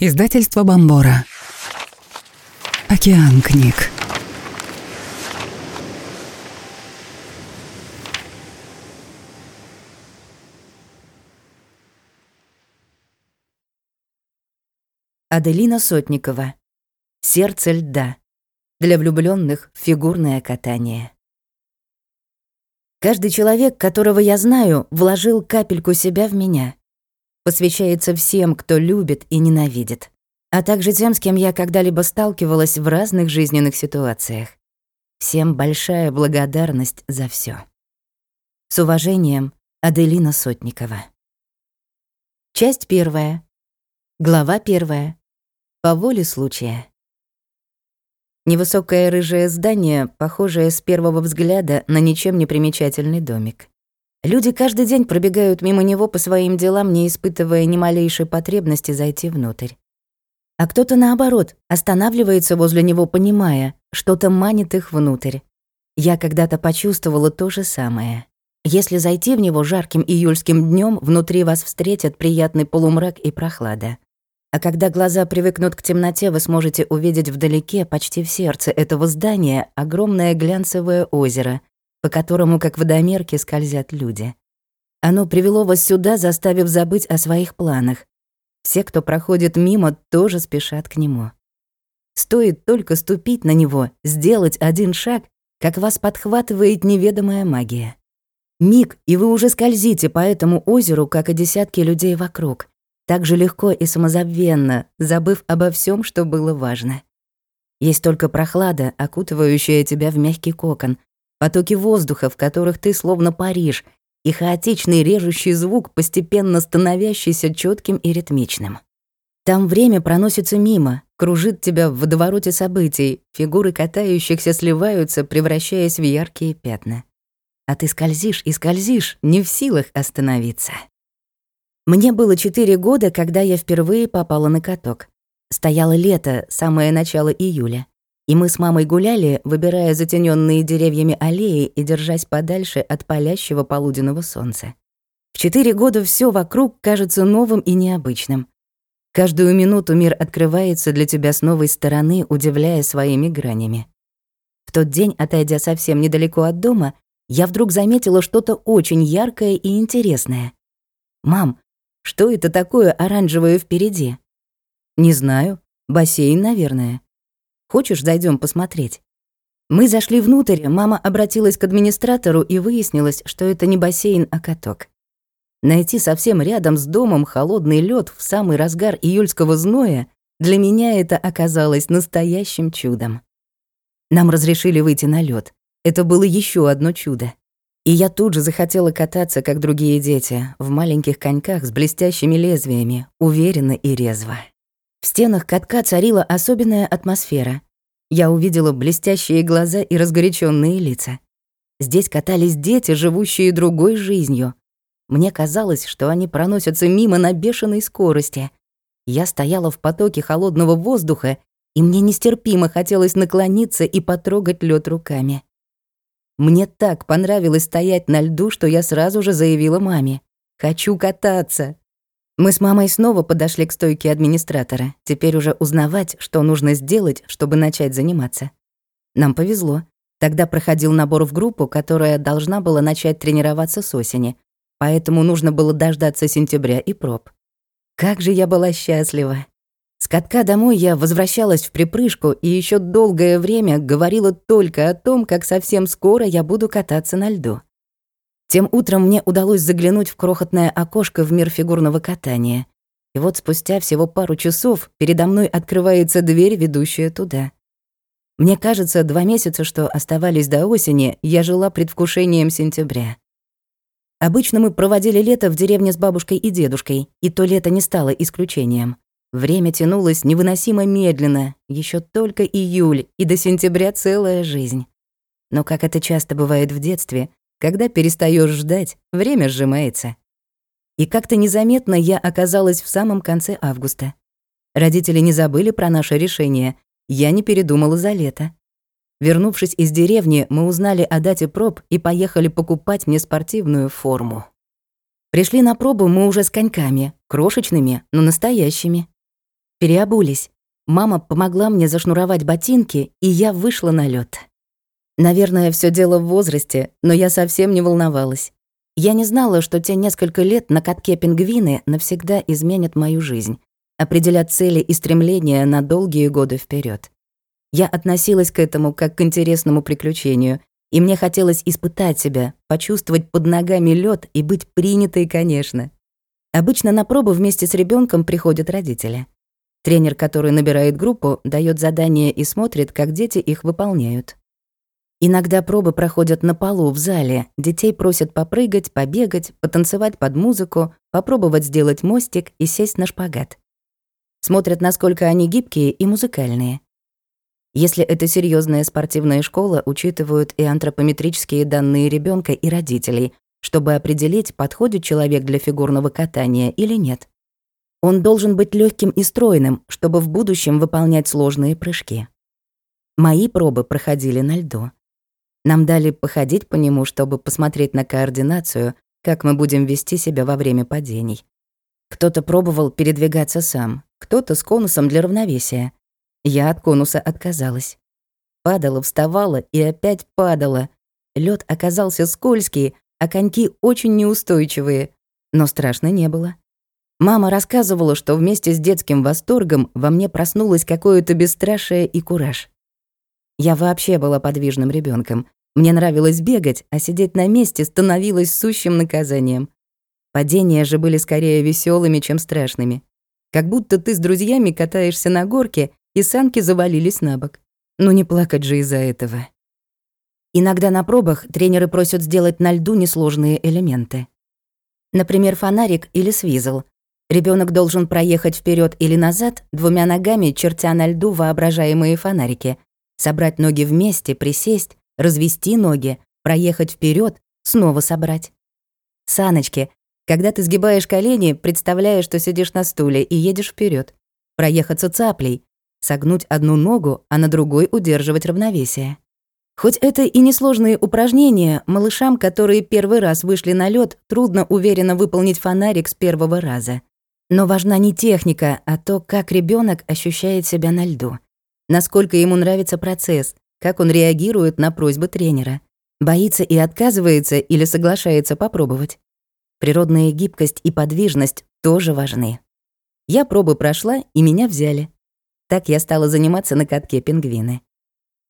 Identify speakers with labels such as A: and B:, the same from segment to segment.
A: Издательство Бомбора. Океан книг.
B: Аделина Сотникова. Сердце льда. Для влюбленных фигурное катание. Каждый человек, которого я знаю, вложил капельку себя в меня. Посвящается всем, кто любит и ненавидит. А также тем, с кем я когда-либо сталкивалась в разных жизненных ситуациях. Всем большая благодарность за все. С уважением, Аделина Сотникова. Часть первая. Глава первая. По воле случая. Невысокое рыжее здание, похожее с первого взгляда на ничем не примечательный домик. Люди каждый день пробегают мимо него по своим делам, не испытывая ни малейшей потребности зайти внутрь. А кто-то, наоборот, останавливается возле него, понимая, что-то манит их внутрь. Я когда-то почувствовала то же самое. Если зайти в него жарким июльским днем, внутри вас встретят приятный полумрак и прохлада. А когда глаза привыкнут к темноте, вы сможете увидеть вдалеке, почти в сердце этого здания, огромное глянцевое озеро, по которому, как водомерки, скользят люди. Оно привело вас сюда, заставив забыть о своих планах. Все, кто проходит мимо, тоже спешат к нему. Стоит только ступить на него, сделать один шаг, как вас подхватывает неведомая магия. Миг, и вы уже скользите по этому озеру, как и десятки людей вокруг так же легко и самозабвенно, забыв обо всем, что было важно. Есть только прохлада, окутывающая тебя в мягкий кокон, потоки воздуха, в которых ты словно паришь, и хаотичный режущий звук, постепенно становящийся четким и ритмичным. Там время проносится мимо, кружит тебя в водовороте событий, фигуры катающихся сливаются, превращаясь в яркие пятна. А ты скользишь и скользишь, не в силах остановиться. Мне было четыре года, когда я впервые попала на каток. Стояло лето, самое начало июля. И мы с мамой гуляли, выбирая затененные деревьями аллеи и держась подальше от палящего полуденного солнца. В четыре года все вокруг кажется новым и необычным. Каждую минуту мир открывается для тебя с новой стороны, удивляя своими гранями. В тот день, отойдя совсем недалеко от дома, я вдруг заметила что-то очень яркое и интересное. «Мам, что это такое оранжевое впереди? Не знаю. Бассейн, наверное. Хочешь, зайдем посмотреть? Мы зашли внутрь, мама обратилась к администратору и выяснилось, что это не бассейн, а каток. Найти совсем рядом с домом холодный лед в самый разгар июльского зноя для меня это оказалось настоящим чудом. Нам разрешили выйти на лед. Это было еще одно чудо. И я тут же захотела кататься, как другие дети, в маленьких коньках с блестящими лезвиями, уверенно и резво. В стенах катка царила особенная атмосфера. Я увидела блестящие глаза и разгоряченные лица. Здесь катались дети, живущие другой жизнью. Мне казалось, что они проносятся мимо на бешеной скорости. Я стояла в потоке холодного воздуха, и мне нестерпимо хотелось наклониться и потрогать лед руками. Мне так понравилось стоять на льду, что я сразу же заявила маме. «Хочу кататься». Мы с мамой снова подошли к стойке администратора, теперь уже узнавать, что нужно сделать, чтобы начать заниматься. Нам повезло. Тогда проходил набор в группу, которая должна была начать тренироваться с осени, поэтому нужно было дождаться сентября и проб. Как же я была счастлива. С катка домой я возвращалась в припрыжку и еще долгое время говорила только о том, как совсем скоро я буду кататься на льду. Тем утром мне удалось заглянуть в крохотное окошко в мир фигурного катания. И вот спустя всего пару часов передо мной открывается дверь, ведущая туда. Мне кажется, два месяца, что оставались до осени, я жила предвкушением сентября. Обычно мы проводили лето в деревне с бабушкой и дедушкой, и то лето не стало исключением. Время тянулось невыносимо медленно, еще только июль, и до сентября целая жизнь. Но как это часто бывает в детстве, когда перестаешь ждать, время сжимается. И как-то незаметно я оказалась в самом конце августа. Родители не забыли про наше решение, я не передумала за лето. Вернувшись из деревни, мы узнали о дате проб и поехали покупать мне спортивную форму. Пришли на пробу мы уже с коньками, крошечными, но настоящими. Переобулись. Мама помогла мне зашнуровать ботинки, и я вышла на лед. Наверное, все дело в возрасте, но я совсем не волновалась. Я не знала, что те несколько лет на катке пингвины навсегда изменят мою жизнь, определят цели и стремления на долгие годы вперед. Я относилась к этому как к интересному приключению, и мне хотелось испытать себя, почувствовать под ногами лед и быть принятой, конечно. Обычно на пробу вместе с ребенком приходят родители. Тренер, который набирает группу, дает задания и смотрит, как дети их выполняют. Иногда пробы проходят на полу в зале. Детей просят попрыгать, побегать, потанцевать под музыку, попробовать сделать мостик и сесть на шпагат. Смотрят, насколько они гибкие и музыкальные. Если это серьезная спортивная школа, учитывают и антропометрические данные ребенка и родителей, чтобы определить, подходит человек для фигурного катания или нет. Он должен быть легким и стройным, чтобы в будущем выполнять сложные прыжки. Мои пробы проходили на льду. Нам дали походить по нему, чтобы посмотреть на координацию, как мы будем вести себя во время падений. Кто-то пробовал передвигаться сам, кто-то с конусом для равновесия. Я от конуса отказалась. Падала, вставала и опять падала. Лед оказался скользкий, а коньки очень неустойчивые. Но страшно не было. Мама рассказывала, что вместе с детским восторгом во мне проснулось какое-то бесстрашие и кураж. Я вообще была подвижным ребенком, мне нравилось бегать, а сидеть на месте становилось сущим наказанием. Падения же были скорее веселыми, чем страшными. Как будто ты с друзьями катаешься на горке, и санки завалились на бок. Ну не плакать же из-за этого. Иногда на пробах тренеры просят сделать на льду несложные элементы. Например, фонарик или свизл. Ребенок должен проехать вперед или назад двумя ногами, чертя на льду воображаемые фонарики, собрать ноги вместе, присесть, развести ноги, проехать вперед, снова собрать. Саночки, когда ты сгибаешь колени, представляешь, что сидишь на стуле и едешь вперед. Проехаться цаплей, согнуть одну ногу, а на другой удерживать равновесие. Хоть это и несложные упражнения, малышам, которые первый раз вышли на лед, трудно уверенно выполнить фонарик с первого раза. Но важна не техника, а то, как ребенок ощущает себя на льду. Насколько ему нравится процесс, как он реагирует на просьбы тренера. Боится и отказывается или соглашается попробовать. Природная гибкость и подвижность тоже важны. Я пробы прошла, и меня взяли. Так я стала заниматься на катке пингвины.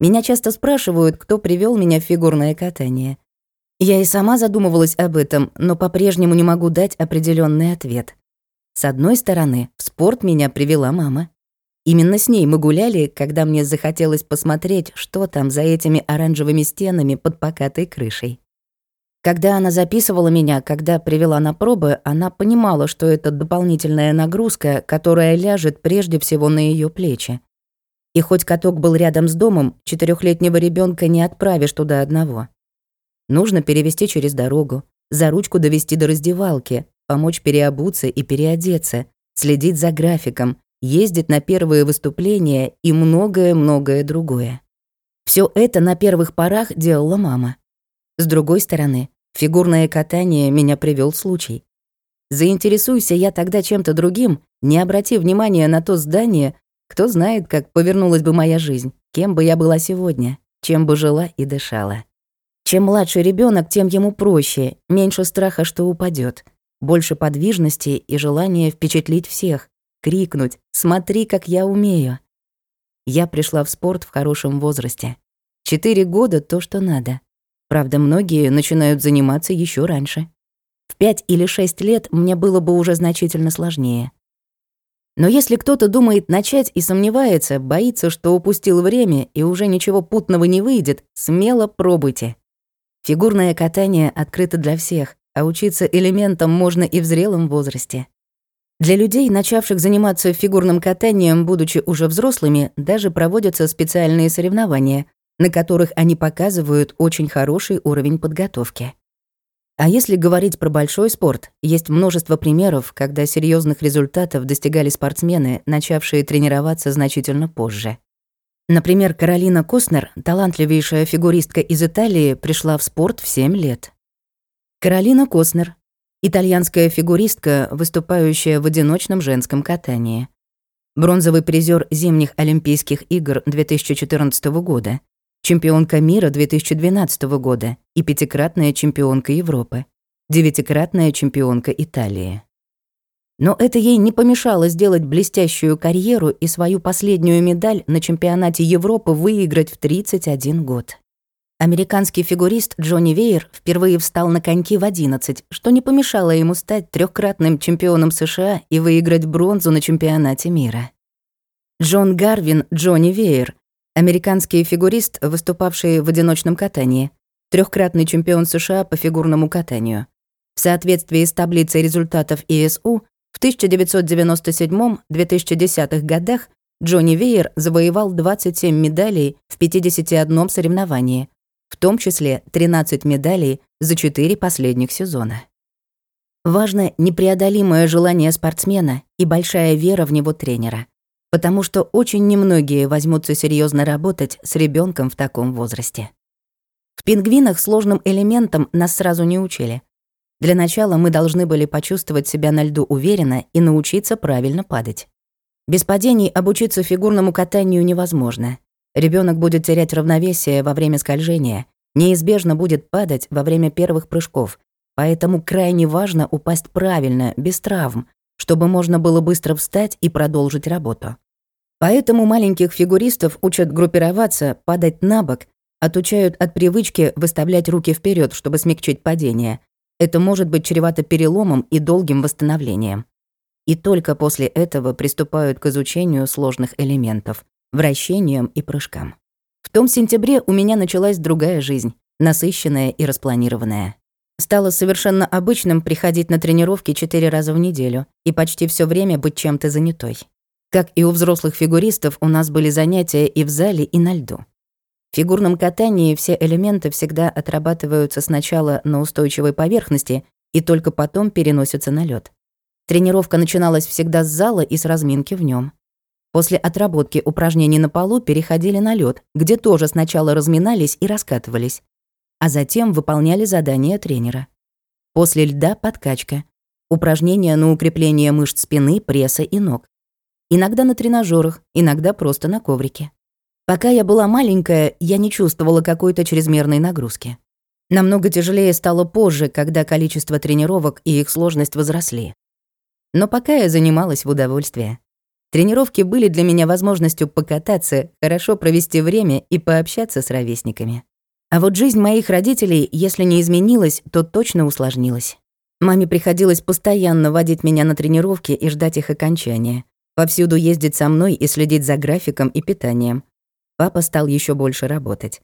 B: Меня часто спрашивают, кто привел меня в фигурное катание. Я и сама задумывалась об этом, но по-прежнему не могу дать определенный ответ. С одной стороны, в спорт меня привела мама. Именно с ней мы гуляли, когда мне захотелось посмотреть, что там за этими оранжевыми стенами под покатой крышей. Когда она записывала меня, когда привела на пробы, она понимала, что это дополнительная нагрузка, которая ляжет прежде всего на ее плечи. И хоть каток был рядом с домом, четырехлетнего ребенка не отправишь туда одного. Нужно перевести через дорогу, за ручку довести до раздевалки, помочь переобуться и переодеться, следить за графиком, ездить на первые выступления и многое-многое другое. Все это на первых порах делала мама. С другой стороны, фигурное катание меня привел случай. Заинтересуйся я тогда чем-то другим, не обрати внимания на то здание, кто знает, как повернулась бы моя жизнь, кем бы я была сегодня, чем бы жила и дышала. Чем младше ребенок, тем ему проще, меньше страха, что упадет, больше подвижности и желания впечатлить всех, крикнуть «Смотри, как я умею!». Я пришла в спорт в хорошем возрасте. Четыре года — то, что надо. Правда, многие начинают заниматься еще раньше. В пять или шесть лет мне было бы уже значительно сложнее. Но если кто-то думает начать и сомневается, боится, что упустил время и уже ничего путного не выйдет, смело пробуйте. Фигурное катание открыто для всех, а учиться элементам можно и в зрелом возрасте. Для людей, начавших заниматься фигурным катанием, будучи уже взрослыми, даже проводятся специальные соревнования, на которых они показывают очень хороший уровень подготовки. А если говорить про большой спорт, есть множество примеров, когда серьезных результатов достигали спортсмены, начавшие тренироваться значительно позже. Например, Каролина Костнер, талантливейшая фигуристка из Италии, пришла в спорт в 7 лет. Каролина Костнер, Итальянская фигуристка, выступающая в одиночном женском катании. бронзовый призер зимних Олимпийских игр 2014 года, чемпионка мира 2012 года и пятикратная чемпионка Европы, девятикратная чемпионка Италии. Но это ей не помешало сделать блестящую карьеру и свою последнюю медаль на чемпионате Европы выиграть в 31 год. Американский фигурист Джонни Вейер впервые встал на коньки в 11, что не помешало ему стать трехкратным чемпионом США и выиграть бронзу на чемпионате мира. Джон Гарвин Джонни Вейер, американский фигурист, выступавший в одиночном катании, трехкратный чемпион США по фигурному катанию. В соответствии с таблицей результатов ИСУ, в 1997-2010 годах Джонни Вейер завоевал 27 медалей в 51 соревновании, в том числе 13 медалей за 4 последних сезона. Важно непреодолимое желание спортсмена и большая вера в него тренера, потому что очень немногие возьмутся серьезно работать с ребенком в таком возрасте. В пингвинах сложным элементом нас сразу не учили. Для начала мы должны были почувствовать себя на льду уверенно и научиться правильно падать. Без падений обучиться фигурному катанию невозможно. Ребенок будет терять равновесие во время скольжения, неизбежно будет падать во время первых прыжков, поэтому крайне важно упасть правильно, без травм, чтобы можно было быстро встать и продолжить работу. Поэтому маленьких фигуристов учат группироваться, падать на бок, отучают от привычки выставлять руки вперед, чтобы смягчить падение. Это может быть чревато переломом и долгим восстановлением. И только после этого приступают к изучению сложных элементов, вращениям и прыжкам. В том сентябре у меня началась другая жизнь, насыщенная и распланированная. Стало совершенно обычным приходить на тренировки четыре раза в неделю и почти все время быть чем-то занятой. Как и у взрослых фигуристов, у нас были занятия и в зале, и на льду. В фигурном катании все элементы всегда отрабатываются сначала на устойчивой поверхности и только потом переносятся на лед. Тренировка начиналась всегда с зала и с разминки в нем. После отработки упражнений на полу переходили на лед, где тоже сначала разминались и раскатывались, а затем выполняли задания тренера. После льда подкачка, упражнения на укрепление мышц спины, пресса и ног. Иногда на тренажерах, иногда просто на коврике. Пока я была маленькая, я не чувствовала какой-то чрезмерной нагрузки. Намного тяжелее стало позже, когда количество тренировок и их сложность возросли. Но пока я занималась в удовольствие. Тренировки были для меня возможностью покататься, хорошо провести время и пообщаться с ровесниками. А вот жизнь моих родителей, если не изменилась, то точно усложнилась. Маме приходилось постоянно водить меня на тренировки и ждать их окончания. Повсюду ездить со мной и следить за графиком и питанием. Папа стал еще больше работать.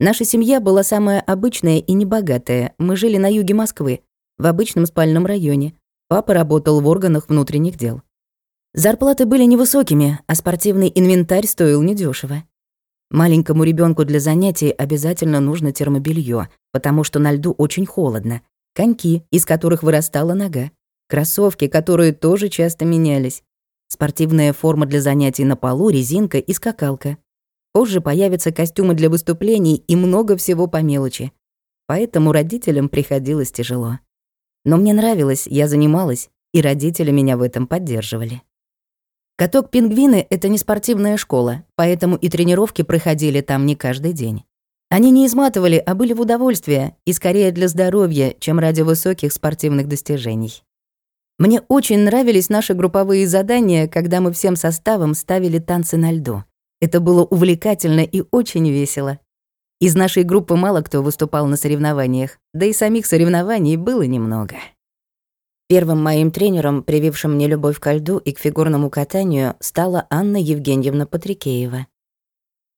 B: Наша семья была самая обычная и небогатая. Мы жили на юге Москвы, в обычном спальном районе. Папа работал в органах внутренних дел. Зарплаты были невысокими, а спортивный инвентарь стоил недешево. Маленькому ребенку для занятий обязательно нужно термобелье, потому что на льду очень холодно, коньки, из которых вырастала нога, кроссовки, которые тоже часто менялись, спортивная форма для занятий на полу, резинка и скакалка. Позже появятся костюмы для выступлений и много всего по мелочи. Поэтому родителям приходилось тяжело. Но мне нравилось, я занималась, и родители меня в этом поддерживали. Каток «Пингвины» — это не спортивная школа, поэтому и тренировки проходили там не каждый день. Они не изматывали, а были в удовольствие, и скорее для здоровья, чем ради высоких спортивных достижений. Мне очень нравились наши групповые задания, когда мы всем составом ставили танцы на льду. Это было увлекательно и очень весело. Из нашей группы мало кто выступал на соревнованиях, да и самих соревнований было немного. Первым моим тренером, привившим мне любовь ко льду и к фигурному катанию, стала Анна Евгеньевна Патрикеева.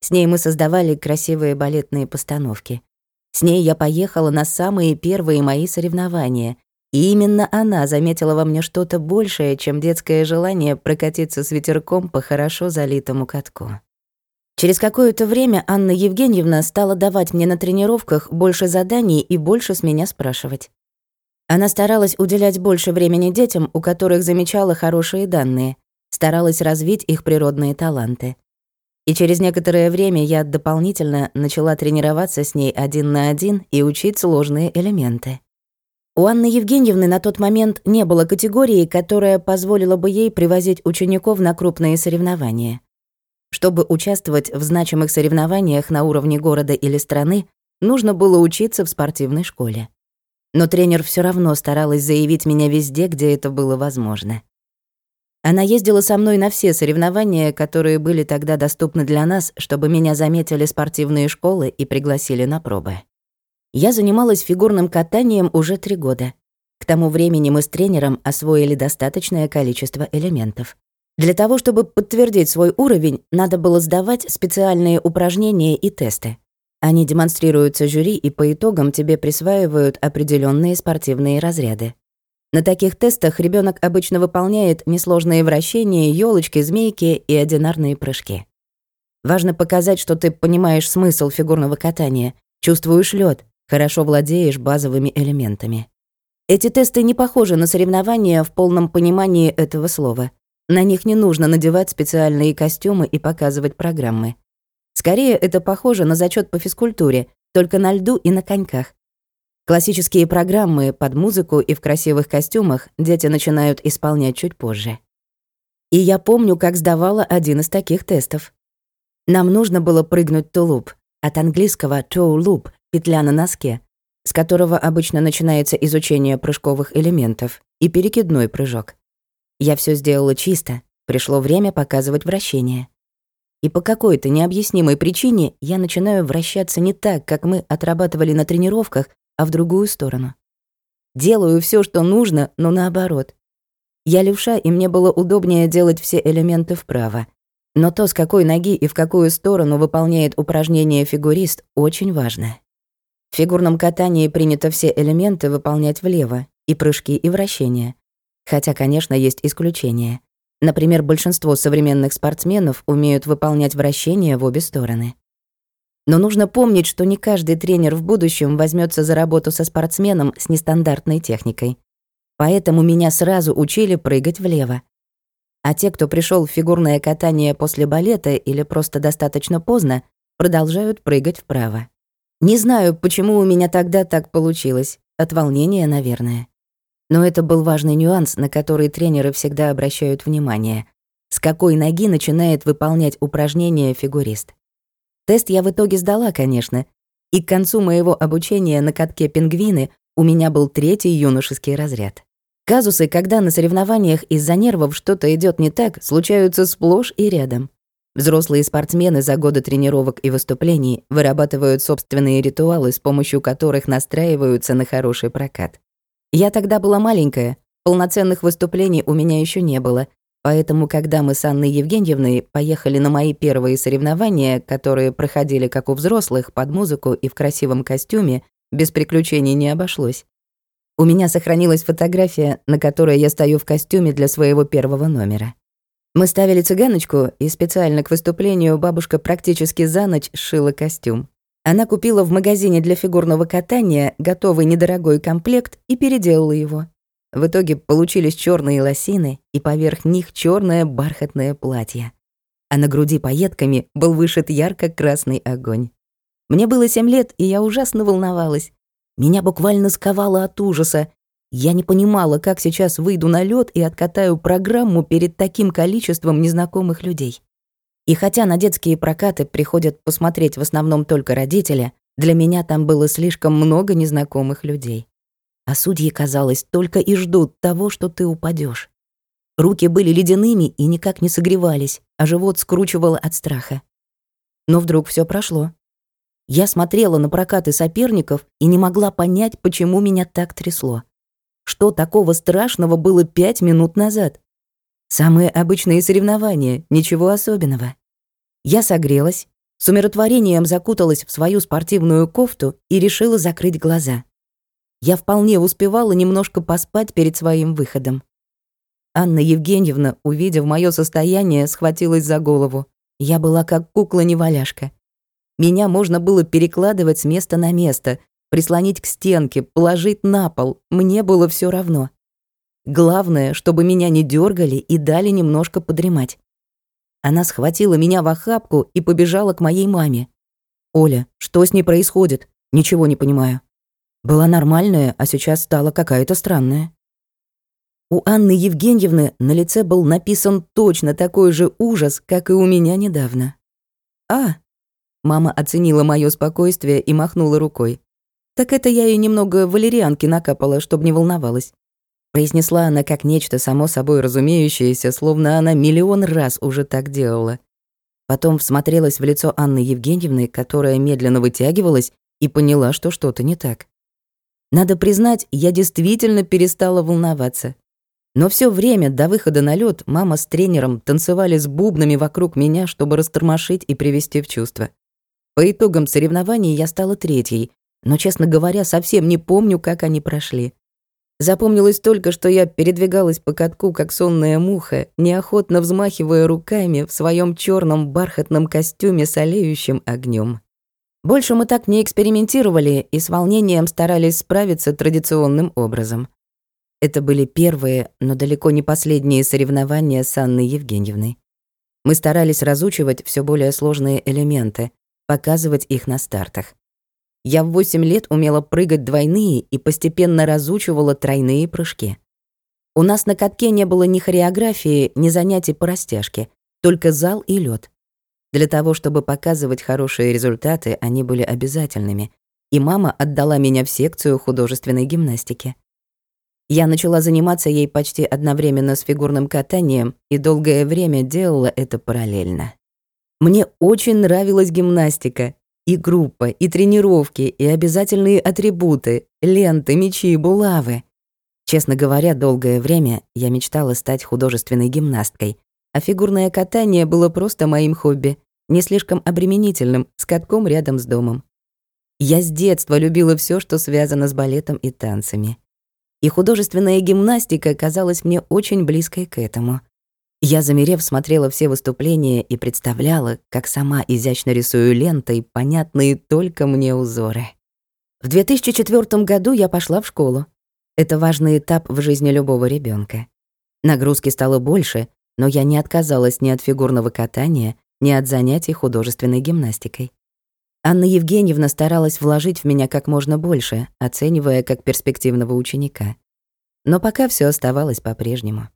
B: С ней мы создавали красивые балетные постановки. С ней я поехала на самые первые мои соревнования, и именно она заметила во мне что-то большее, чем детское желание прокатиться с ветерком по хорошо залитому катку. Через какое-то время Анна Евгеньевна стала давать мне на тренировках больше заданий и больше с меня спрашивать. Она старалась уделять больше времени детям, у которых замечала хорошие данные, старалась развить их природные таланты. И через некоторое время я дополнительно начала тренироваться с ней один на один и учить сложные элементы. У Анны Евгеньевны на тот момент не было категории, которая позволила бы ей привозить учеников на крупные соревнования. Чтобы участвовать в значимых соревнованиях на уровне города или страны, нужно было учиться в спортивной школе. Но тренер все равно старалась заявить меня везде, где это было возможно. Она ездила со мной на все соревнования, которые были тогда доступны для нас, чтобы меня заметили спортивные школы и пригласили на пробы. Я занималась фигурным катанием уже три года. К тому времени мы с тренером освоили достаточное количество элементов. Для того, чтобы подтвердить свой уровень, надо было сдавать специальные упражнения и тесты. Они демонстрируются жюри и по итогам тебе присваивают определенные спортивные разряды. На таких тестах ребенок обычно выполняет несложные вращения, елочки, змейки и одинарные прыжки. Важно показать, что ты понимаешь смысл фигурного катания, чувствуешь лед, хорошо владеешь базовыми элементами. Эти тесты не похожи на соревнования в полном понимании этого слова. На них не нужно надевать специальные костюмы и показывать программы. Скорее, это похоже на зачет по физкультуре, только на льду и на коньках. Классические программы под музыку и в красивых костюмах дети начинают исполнять чуть позже. И я помню, как сдавала один из таких тестов. Нам нужно было прыгнуть тулуп, от английского toe loop — петля на носке, с которого обычно начинается изучение прыжковых элементов, и перекидной прыжок. Я все сделала чисто, пришло время показывать вращение. И по какой-то необъяснимой причине я начинаю вращаться не так, как мы отрабатывали на тренировках, а в другую сторону. Делаю все, что нужно, но наоборот. Я левша, и мне было удобнее делать все элементы вправо. Но то, с какой ноги и в какую сторону выполняет упражнение фигурист, очень важно. В фигурном катании принято все элементы выполнять влево, и прыжки, и вращения. Хотя, конечно, есть исключения. Например, большинство современных спортсменов умеют выполнять вращения в обе стороны. Но нужно помнить, что не каждый тренер в будущем возьмется за работу со спортсменом с нестандартной техникой. Поэтому меня сразу учили прыгать влево. А те, кто пришел в фигурное катание после балета или просто достаточно поздно, продолжают прыгать вправо. Не знаю, почему у меня тогда так получилось. От волнения, наверное. Но это был важный нюанс, на который тренеры всегда обращают внимание. С какой ноги начинает выполнять упражнение фигурист. Тест я в итоге сдала, конечно, и к концу моего обучения на катке пингвины у меня был третий юношеский разряд. Казусы, когда на соревнованиях из-за нервов что-то идет не так, случаются сплошь и рядом. Взрослые спортсмены за годы тренировок и выступлений вырабатывают собственные ритуалы, с помощью которых настраиваются на хороший прокат. Я тогда была маленькая, полноценных выступлений у меня еще не было, Поэтому, когда мы с Анной Евгеньевной поехали на мои первые соревнования, которые проходили как у взрослых, под музыку и в красивом костюме, без приключений не обошлось. У меня сохранилась фотография, на которой я стою в костюме для своего первого номера. Мы ставили цыганочку, и специально к выступлению бабушка практически за ночь сшила костюм. Она купила в магазине для фигурного катания готовый недорогой комплект и переделала его. В итоге получились черные лосины и поверх них черное бархатное платье. А на груди пайетками был вышит ярко-красный огонь. Мне было семь лет, и я ужасно волновалась. Меня буквально сковало от ужаса. Я не понимала, как сейчас выйду на лед и откатаю программу перед таким количеством незнакомых людей. И хотя на детские прокаты приходят посмотреть в основном только родители, для меня там было слишком много незнакомых людей а судьи, казалось, только и ждут того, что ты упадешь. Руки были ледяными и никак не согревались, а живот скручивало от страха. Но вдруг все прошло. Я смотрела на прокаты соперников и не могла понять, почему меня так трясло. Что такого страшного было пять минут назад? Самые обычные соревнования, ничего особенного. Я согрелась, с умиротворением закуталась в свою спортивную кофту и решила закрыть глаза. Я вполне успевала немножко поспать перед своим выходом. Анна Евгеньевна, увидев мое состояние, схватилась за голову. Я была как кукла-неваляшка. Меня можно было перекладывать с места на место, прислонить к стенке, положить на пол. Мне было все равно. Главное, чтобы меня не дергали и дали немножко подремать. Она схватила меня в охапку и побежала к моей маме. «Оля, что с ней происходит? Ничего не понимаю». Была нормальная, а сейчас стала какая-то странная. У Анны Евгеньевны на лице был написан точно такой же ужас, как и у меня недавно. «А!» Мама оценила мое спокойствие и махнула рукой. «Так это я ей немного валерианки накапала, чтобы не волновалась». Произнесла она как нечто само собой разумеющееся, словно она миллион раз уже так делала. Потом всмотрелась в лицо Анны Евгеньевны, которая медленно вытягивалась, и поняла, что что-то не так. Надо признать, я действительно перестала волноваться. Но все время до выхода на лед мама с тренером танцевали с бубнами вокруг меня, чтобы растормошить и привести в чувство. По итогам соревнований я стала третьей, но, честно говоря, совсем не помню, как они прошли. Запомнилось только, что я передвигалась по катку, как сонная муха, неохотно взмахивая руками в своем черном бархатном костюме с олеющим огнем. Больше мы так не экспериментировали и с волнением старались справиться традиционным образом. Это были первые, но далеко не последние соревнования с Анной Евгеньевной. Мы старались разучивать все более сложные элементы, показывать их на стартах. Я в 8 лет умела прыгать двойные и постепенно разучивала тройные прыжки. У нас на катке не было ни хореографии, ни занятий по растяжке, только зал и лед. Для того, чтобы показывать хорошие результаты, они были обязательными, и мама отдала меня в секцию художественной гимнастики. Я начала заниматься ей почти одновременно с фигурным катанием и долгое время делала это параллельно. Мне очень нравилась гимнастика, и группа, и тренировки, и обязательные атрибуты, ленты, мечи, булавы. Честно говоря, долгое время я мечтала стать художественной гимнасткой, а фигурное катание было просто моим хобби, не слишком обременительным, с катком рядом с домом. Я с детства любила все, что связано с балетом и танцами. И художественная гимнастика казалась мне очень близкой к этому. Я, замерев, смотрела все выступления и представляла, как сама изящно рисую лентой понятные только мне узоры. В 2004 году я пошла в школу. Это важный этап в жизни любого ребенка. Нагрузки стало больше, но я не отказалась ни от фигурного катания, ни от занятий художественной гимнастикой. Анна Евгеньевна старалась вложить в меня как можно больше, оценивая как перспективного ученика. Но пока все оставалось по-прежнему.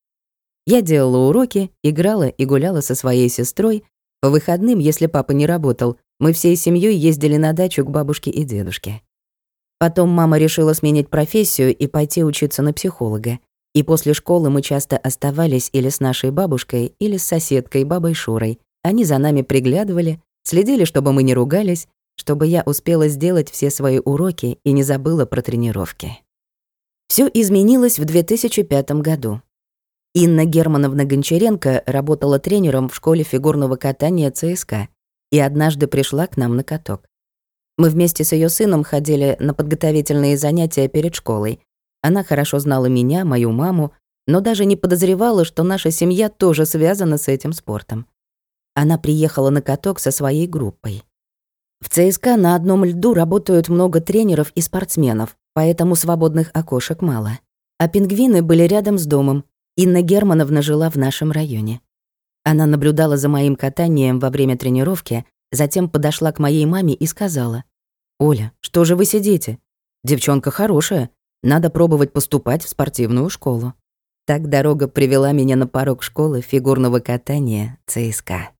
B: Я делала уроки, играла и гуляла со своей сестрой. По выходным, если папа не работал, мы всей семьей ездили на дачу к бабушке и дедушке. Потом мама решила сменить профессию и пойти учиться на психолога. И после школы мы часто оставались или с нашей бабушкой, или с соседкой, бабой Шурой. Они за нами приглядывали, следили, чтобы мы не ругались, чтобы я успела сделать все свои уроки и не забыла про тренировки. Все изменилось в 2005 году. Инна Германовна Гончаренко работала тренером в школе фигурного катания ЦСКА и однажды пришла к нам на каток. Мы вместе с ее сыном ходили на подготовительные занятия перед школой. Она хорошо знала меня, мою маму, но даже не подозревала, что наша семья тоже связана с этим спортом. Она приехала на каток со своей группой. В ЦСКА на одном льду работают много тренеров и спортсменов, поэтому свободных окошек мало. А пингвины были рядом с домом, Инна Германовна жила в нашем районе. Она наблюдала за моим катанием во время тренировки, затем подошла к моей маме и сказала, «Оля, что же вы сидите? Девчонка хорошая, надо пробовать поступать в спортивную школу». Так дорога привела меня на порог школы фигурного катания ЦСКА.